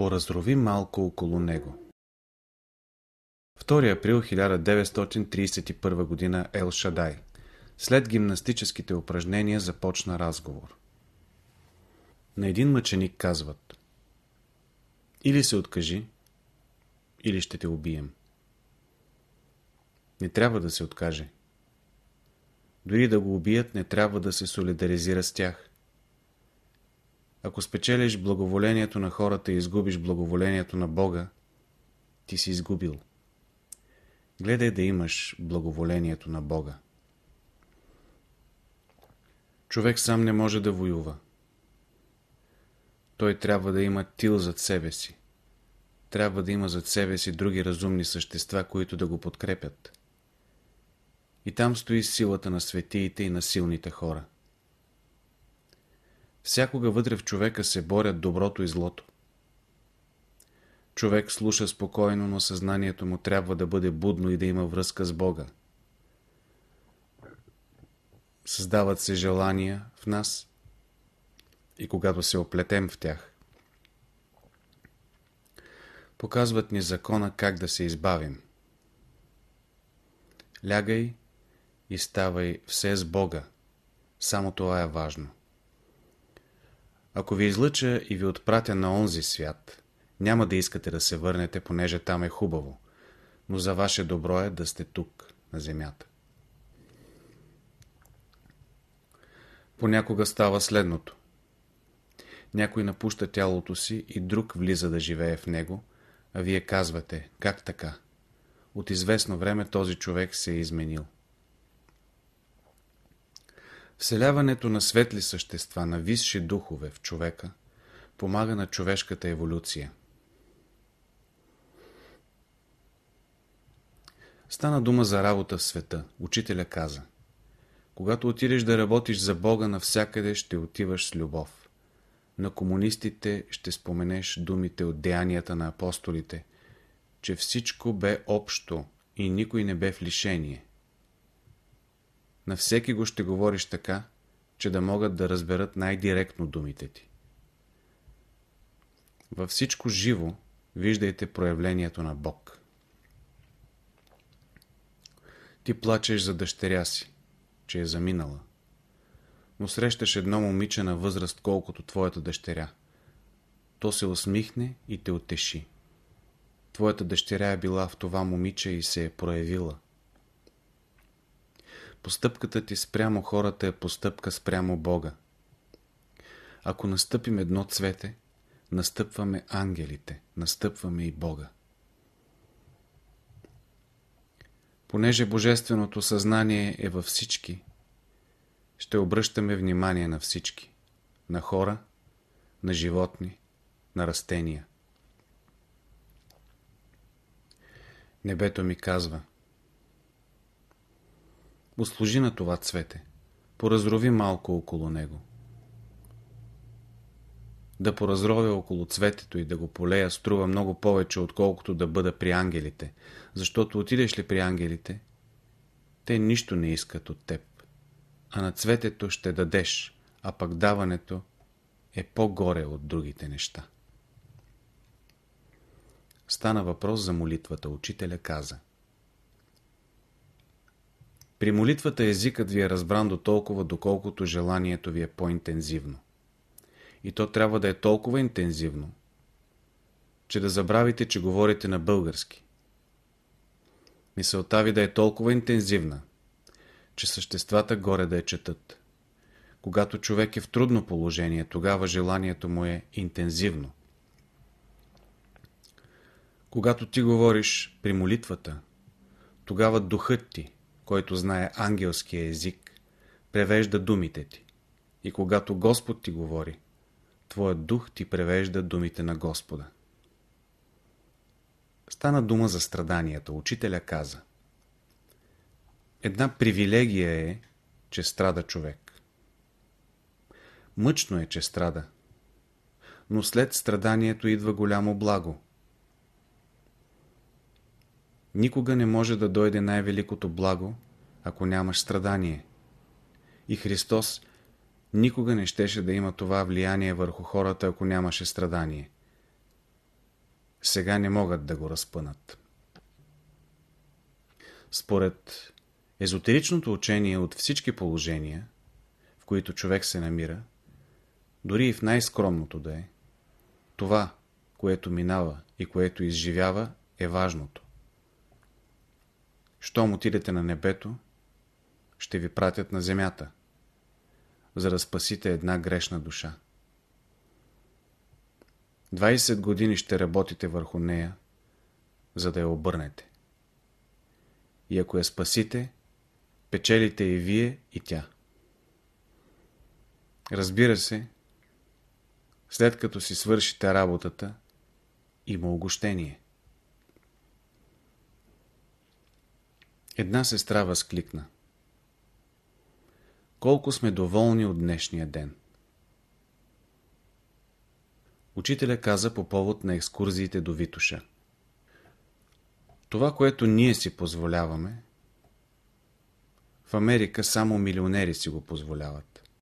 поразрови малко около него. 2 април 1931 г. Ел Шадай. След гимнастическите упражнения започна разговор. На един мъченик казват Или се откажи, или ще те убием. Не трябва да се откаже. Дори да го убият, не трябва да се солидаризира с тях. Ако спечелиш благоволението на хората и изгубиш благоволението на Бога, ти си изгубил. Гледай да имаш благоволението на Бога. Човек сам не може да воюва. Той трябва да има тил зад себе си. Трябва да има зад себе си други разумни същества, които да го подкрепят. И там стои силата на светиите и на силните хора. Всякога вътре в човека се борят доброто и злото. Човек слуша спокойно, но съзнанието му трябва да бъде будно и да има връзка с Бога. Създават се желания в нас и когато се оплетем в тях. Показват ни закона как да се избавим. Лягай и ставай все с Бога. Само това е важно. Ако ви излъча и ви отпратя на онзи свят, няма да искате да се върнете, понеже там е хубаво, но за ваше добро е да сте тук, на земята. Понякога става следното. Някой напуща тялото си и друг влиза да живее в него, а вие казвате, как така? От известно време този човек се е изменил. Вселяването на светли същества, на висши духове в човека, помага на човешката еволюция. Стана дума за работа в света. Учителя каза Когато отидеш да работиш за Бога, навсякъде ще отиваш с любов. На комунистите ще споменеш думите от деянията на апостолите, че всичко бе общо и никой не бе в лишение. На всеки го ще говориш така, че да могат да разберат най-директно думите ти. Във всичко живо виждайте проявлението на Бог. Ти плачеш за дъщеря си, че е заминала. Но срещаш едно момиче на възраст, колкото твоята дъщеря. То се усмихне и те утеши. Твоята дъщеря е била в това момиче и се е проявила. Постъпката ти спрямо хората е постъпка спрямо Бога. Ако настъпим едно цвете, настъпваме ангелите, настъпваме и Бога. Понеже Божественото съзнание е във всички, ще обръщаме внимание на всички. На хора, на животни, на растения. Небето ми казва Услужи на това цвете. Поразрови малко около него. Да поразровя около цветето и да го полея струва много повече, отколкото да бъда при ангелите, защото отидеш ли при ангелите, те нищо не искат от теб, а на цветето ще дадеш, а пък даването е по-горе от другите неща. Стана въпрос за молитвата. Учителя каза. При молитвата езикът ви е разбран до толкова, доколкото желанието ви е по-интензивно. И то трябва да е толкова интензивно, че да забравите, че говорите на български. Мисълта ви да е толкова интензивна, че съществата горе да я четат. Когато човек е в трудно положение, тогава желанието му е интензивно. Когато ти говориш при молитвата, тогава духът ти, който знае ангелския език, превежда думите ти. И когато Господ ти говори, твоят дух ти превежда думите на Господа. Стана дума за страданията. Учителя каза. Една привилегия е, че страда човек. Мъчно е, че страда. Но след страданието идва голямо благо. Никога не може да дойде най-великото благо, ако нямаш страдание. И Христос никога не щеше да има това влияние върху хората, ако нямаше страдание. сега не могат да го разпънат. Според езотеричното учение от всички положения, в които човек се намира, дори и в най-скромното да е, това, което минава и което изживява, е важното. Щом отидете на небето, ще ви пратят на земята, за да спасите една грешна душа. 20 години ще работите върху нея, за да я обърнете. И ако я спасите, печелите и вие, и тя. Разбира се, след като си свършите работата, има огощение. Една сестра възкликна. Колко сме доволни от днешния ден. Учителя каза по повод на екскурзиите до Витуша. Това, което ние си позволяваме, в Америка само милионери си го позволяват.